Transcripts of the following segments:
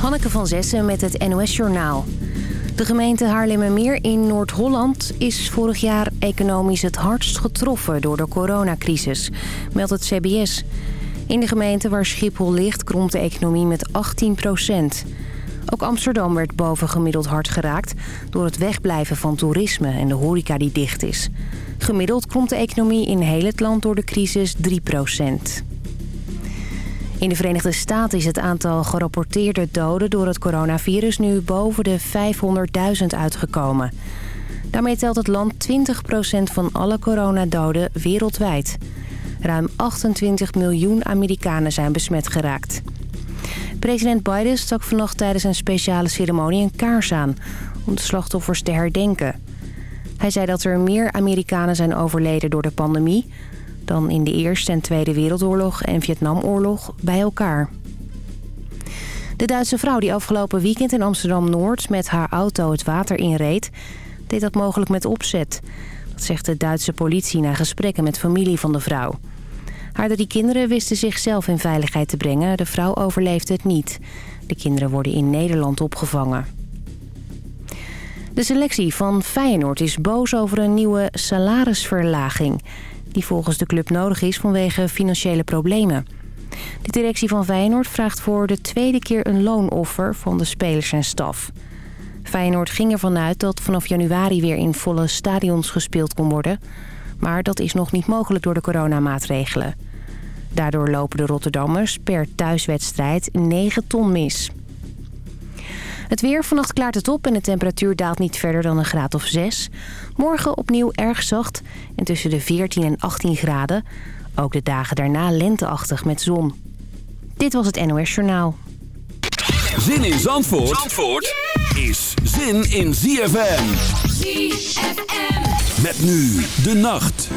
Hanneke van Zessen met het NOS Journaal. De gemeente Haarlemmermeer in Noord-Holland is vorig jaar economisch het hardst getroffen door de coronacrisis, meldt het CBS. In de gemeente waar Schiphol ligt kromt de economie met 18 procent. Ook Amsterdam werd bovengemiddeld hard geraakt door het wegblijven van toerisme en de horeca die dicht is. Gemiddeld kromt de economie in heel het land door de crisis 3 procent. In de Verenigde Staten is het aantal gerapporteerde doden door het coronavirus nu boven de 500.000 uitgekomen. Daarmee telt het land 20% van alle coronadoden wereldwijd. Ruim 28 miljoen Amerikanen zijn besmet geraakt. President Biden stak vannacht tijdens een speciale ceremonie een kaars aan... om de slachtoffers te herdenken. Hij zei dat er meer Amerikanen zijn overleden door de pandemie dan in de Eerste en Tweede Wereldoorlog en Vietnamoorlog bij elkaar. De Duitse vrouw die afgelopen weekend in Amsterdam-Noord met haar auto het water inreed... deed dat mogelijk met opzet. Dat zegt de Duitse politie na gesprekken met familie van de vrouw. Haar drie kinderen wisten zichzelf in veiligheid te brengen. De vrouw overleefde het niet. De kinderen worden in Nederland opgevangen. De selectie van Feyenoord is boos over een nieuwe salarisverlaging die volgens de club nodig is vanwege financiële problemen. De directie van Feyenoord vraagt voor de tweede keer een loonoffer van de spelers en staf. Feyenoord ging ervan uit dat vanaf januari weer in volle stadions gespeeld kon worden. Maar dat is nog niet mogelijk door de coronamaatregelen. Daardoor lopen de Rotterdammers per thuiswedstrijd 9 ton mis. Het weer, vannacht klaart het op en de temperatuur daalt niet verder dan een graad of 6. Morgen opnieuw erg zacht en tussen de 14 en 18 graden. Ook de dagen daarna lenteachtig met zon. Dit was het NOS Journaal. Zin in Zandvoort, Zandvoort is zin in ZFM. ZFM. Met nu de nacht.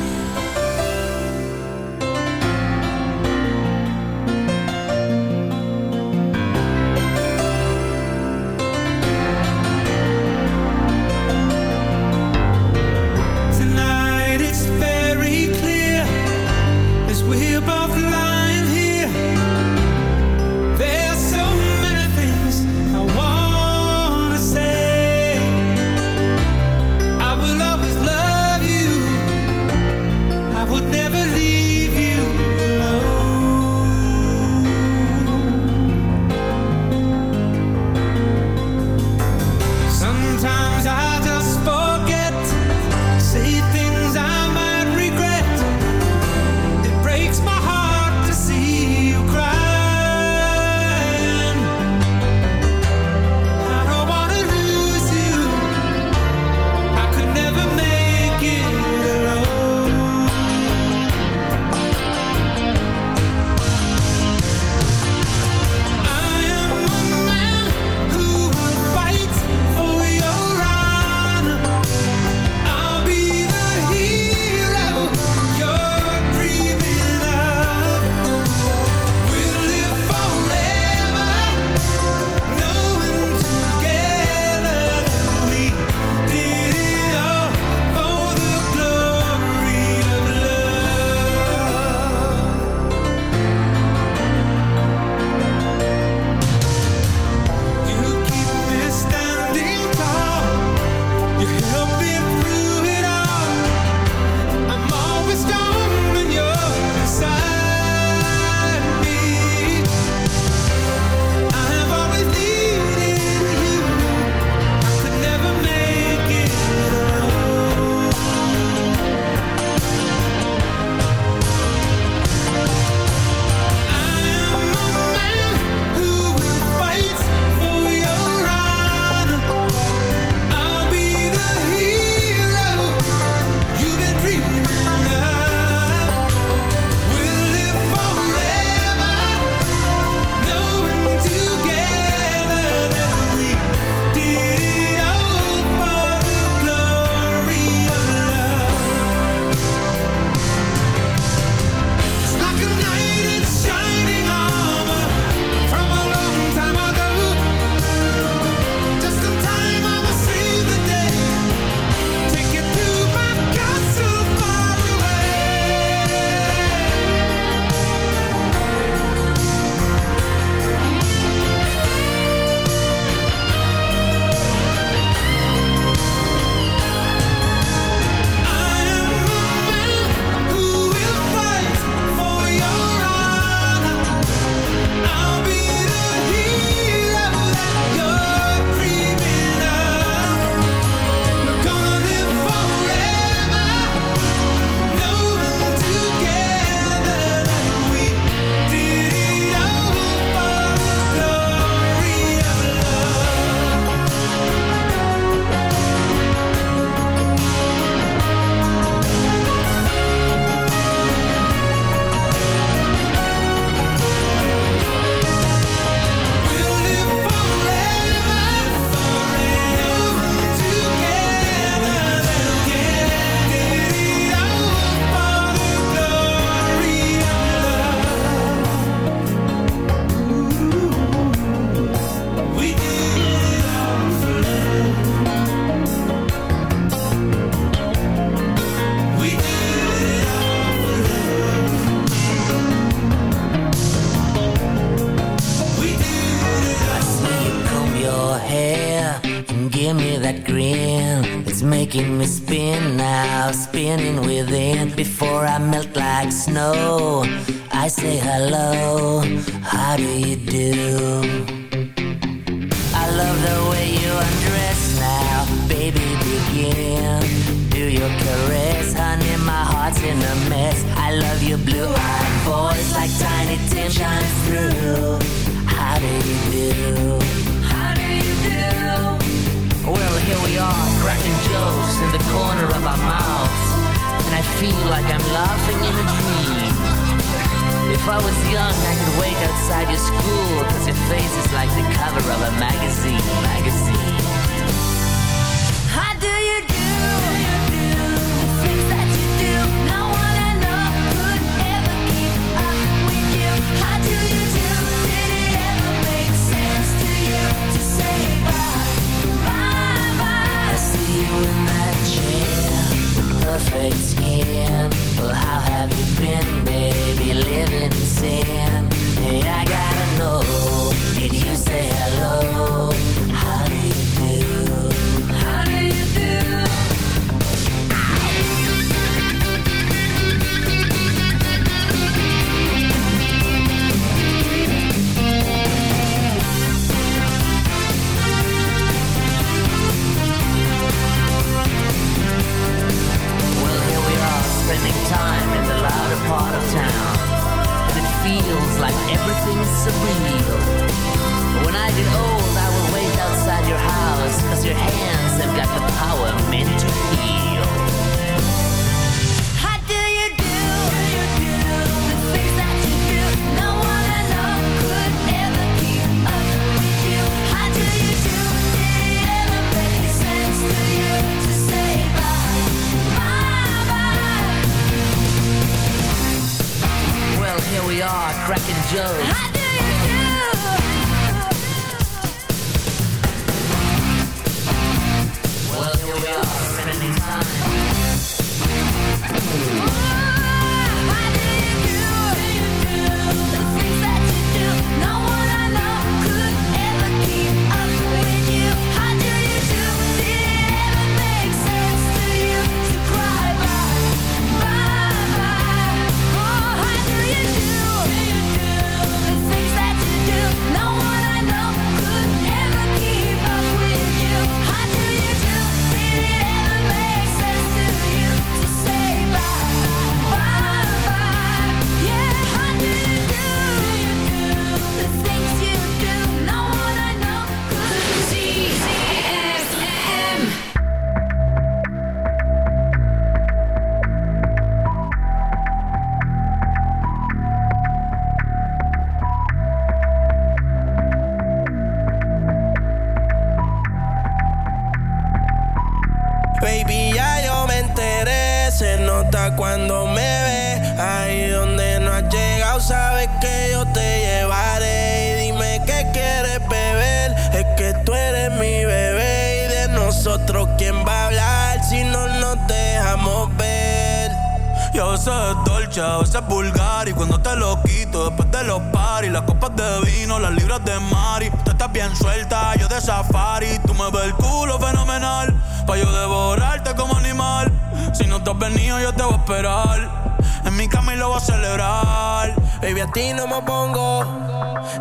y cuando te lo quito después de los paris, las copas de vino, las libras de mari. Tú estás bien suelta, yo de safari, tú me ves el culo fenomenal, pa yo devorarte como animal. Si no te has venido yo te voy a esperar, en mi cama y lo voy a celebrar. Baby a ti no me pongo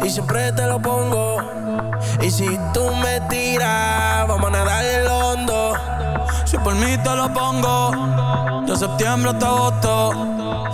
y siempre te lo pongo. Y si tú me tiras, vamos a nadar el hondo. Si por mí te lo pongo, de septiembre hasta agosto.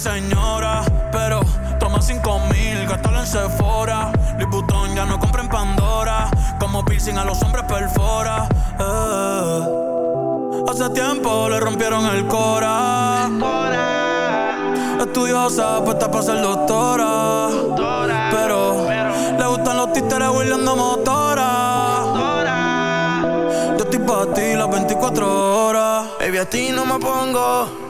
Señora, pero toma cinco mil, gástalo en Sephora. Louis ya no compra en Pandora. Como piercing a los hombres perfora. Eh. Hace tiempo le rompieron el cora. Estudiosa, puesta para ser doctora. Pero, le gustan los títeres huirleando motora. para ti las 24 horas. Baby, a ti no me pongo.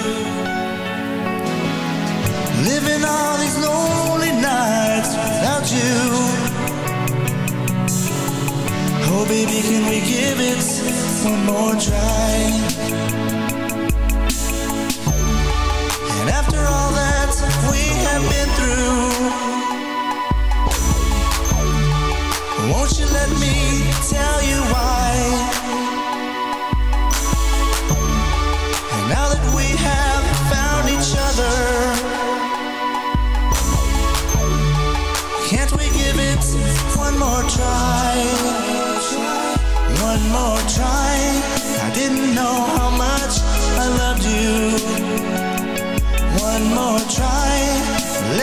Oh baby, can we give it one more try? And after all that we have been through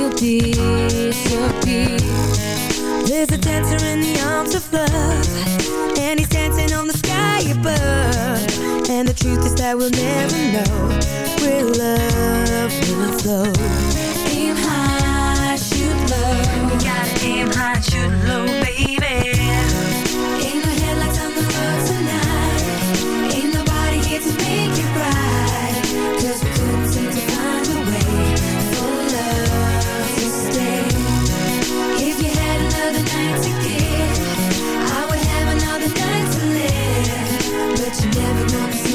we'll disappear. There's a dancer in the arms of love And he's dancing on the sky above. And the truth is that we'll never know Where love will flow. Aim high, shoot low. You gotta aim high, shoot low, baby. In the headlights on the road tonight. Ain't nobody here to make it right. Cause we couldn't but you're never gonna see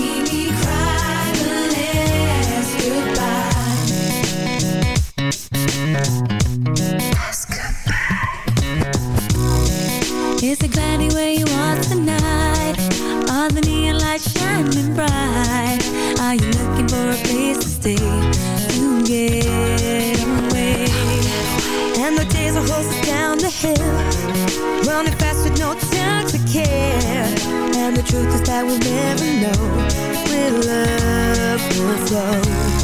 that we'll never know. Where love will flow.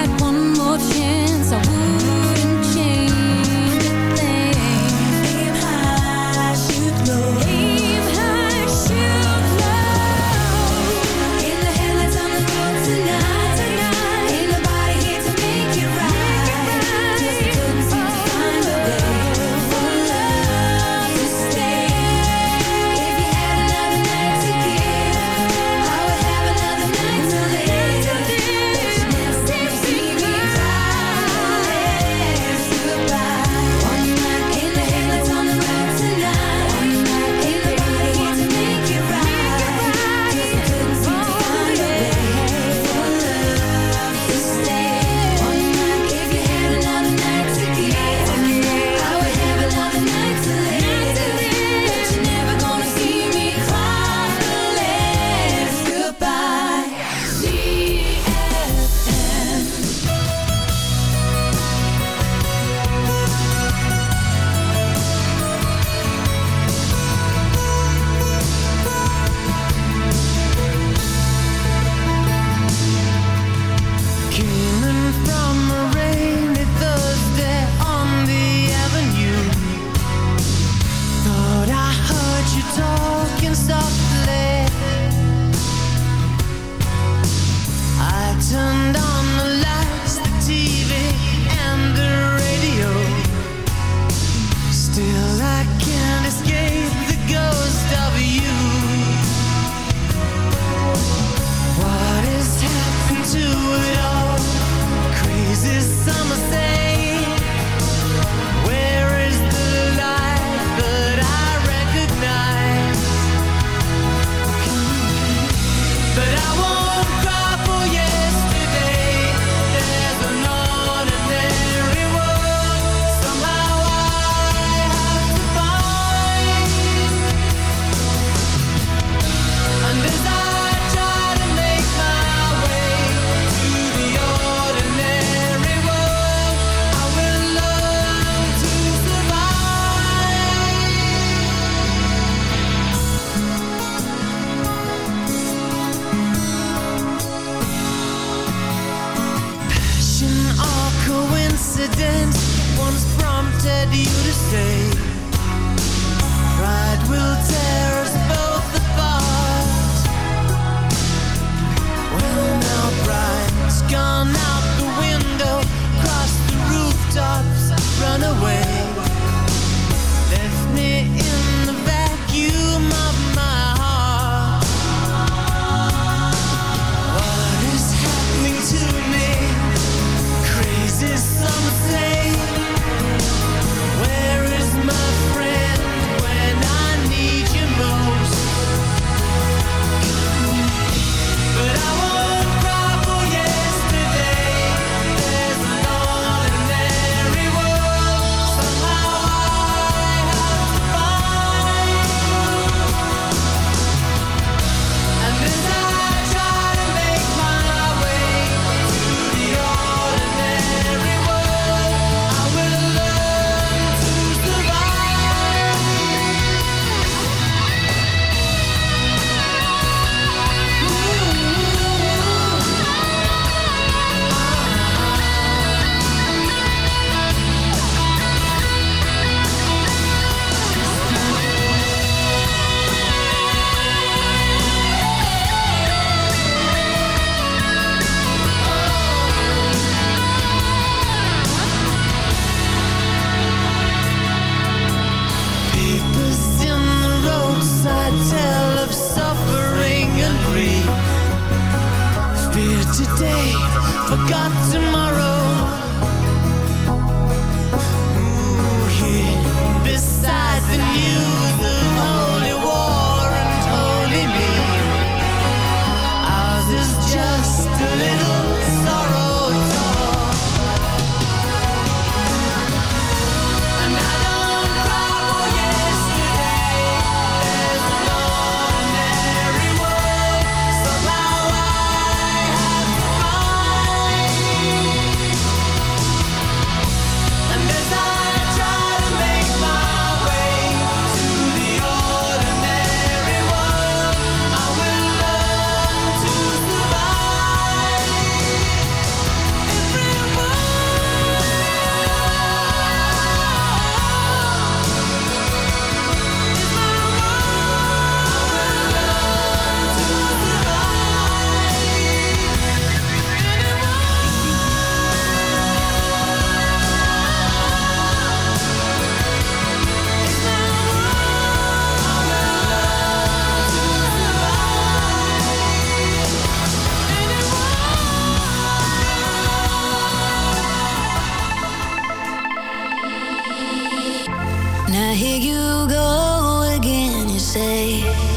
Had one more chance, I wouldn't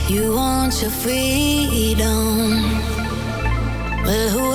You want your freedom. Well, who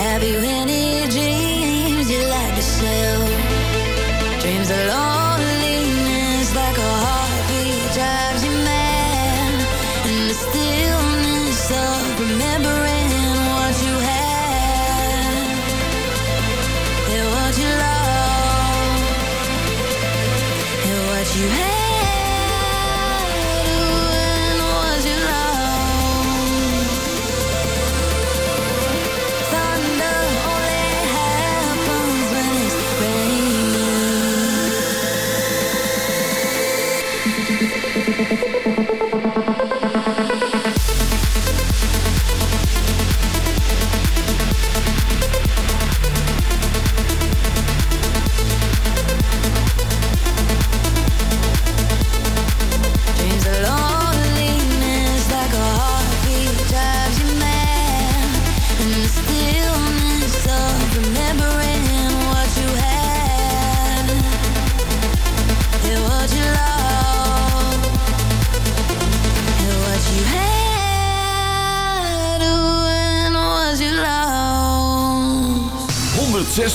Have you any dreams you like to sell? Dreams alone.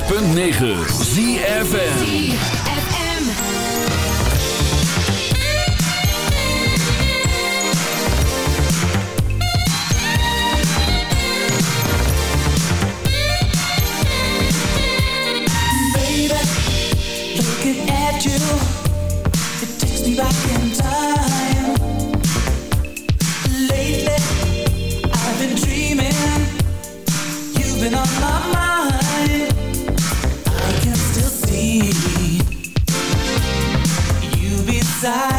106.9 ZFN inside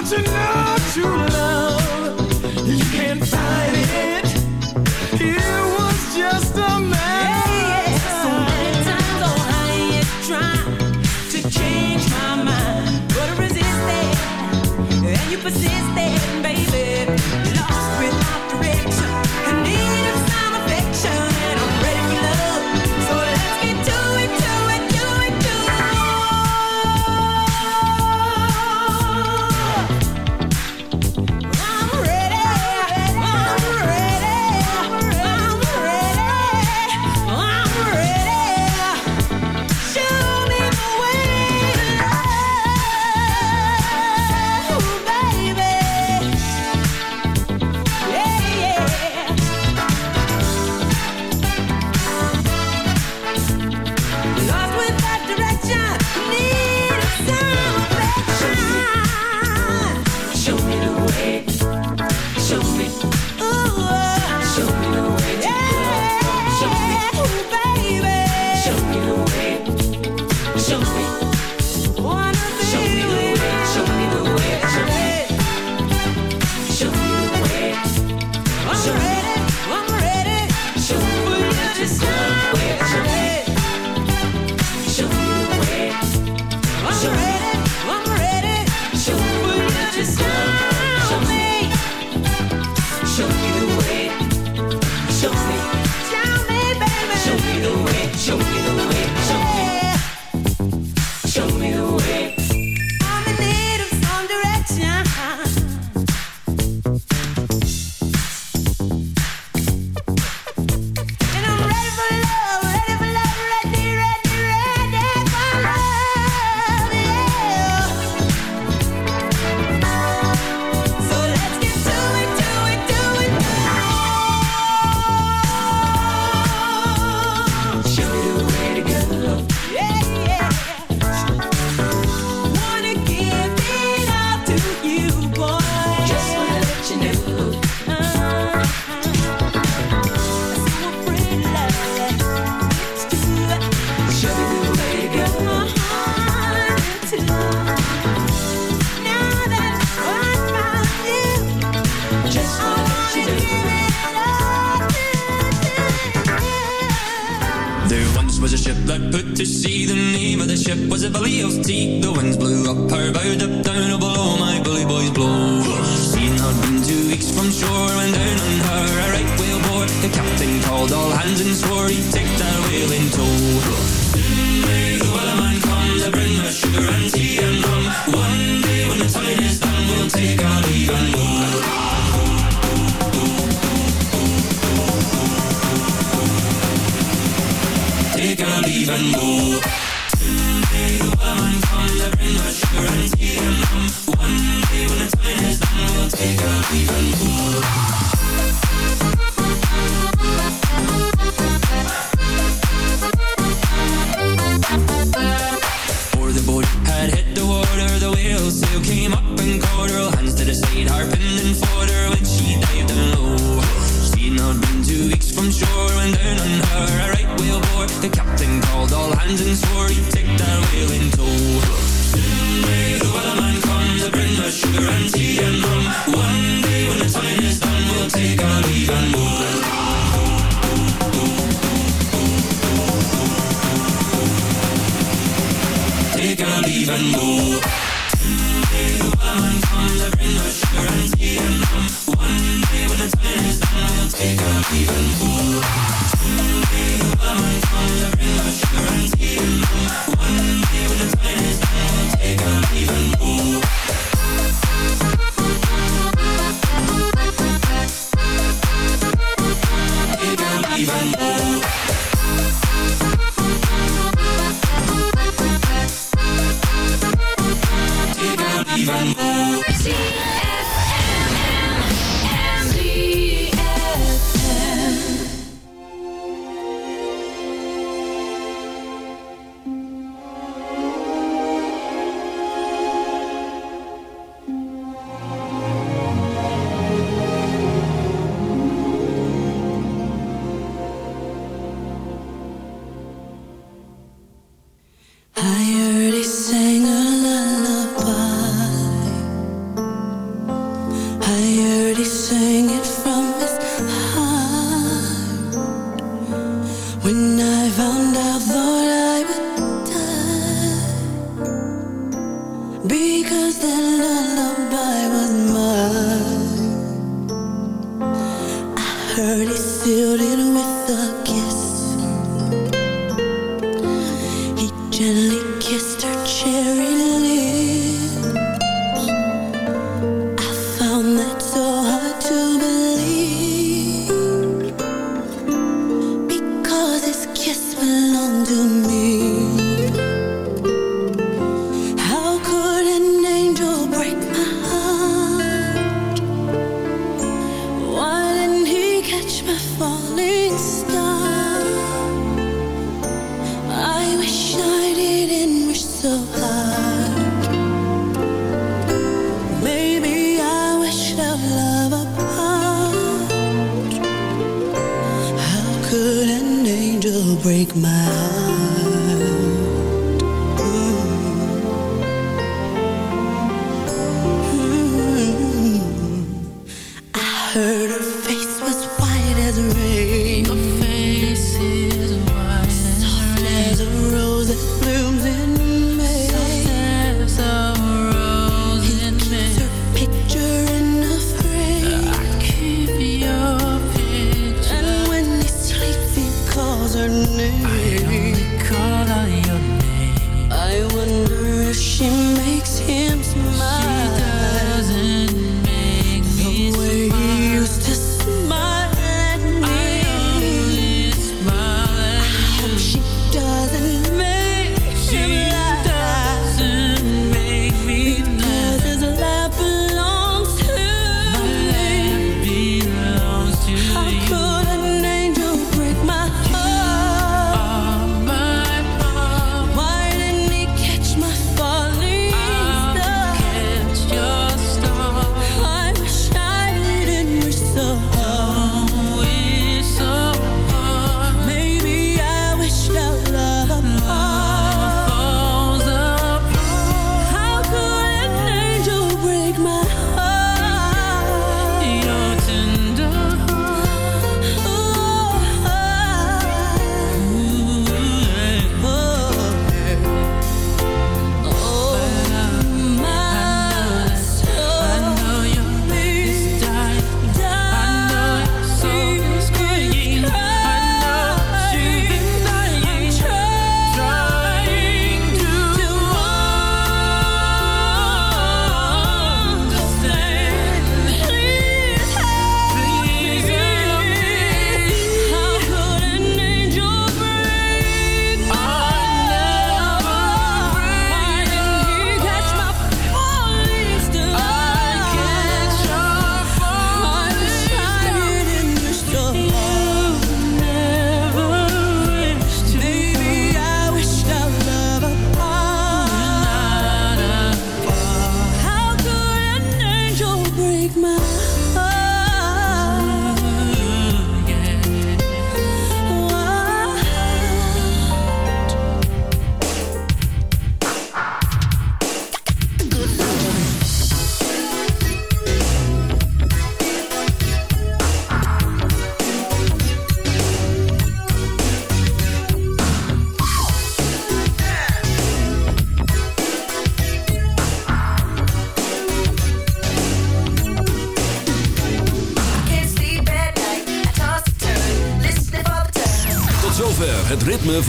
Don't you know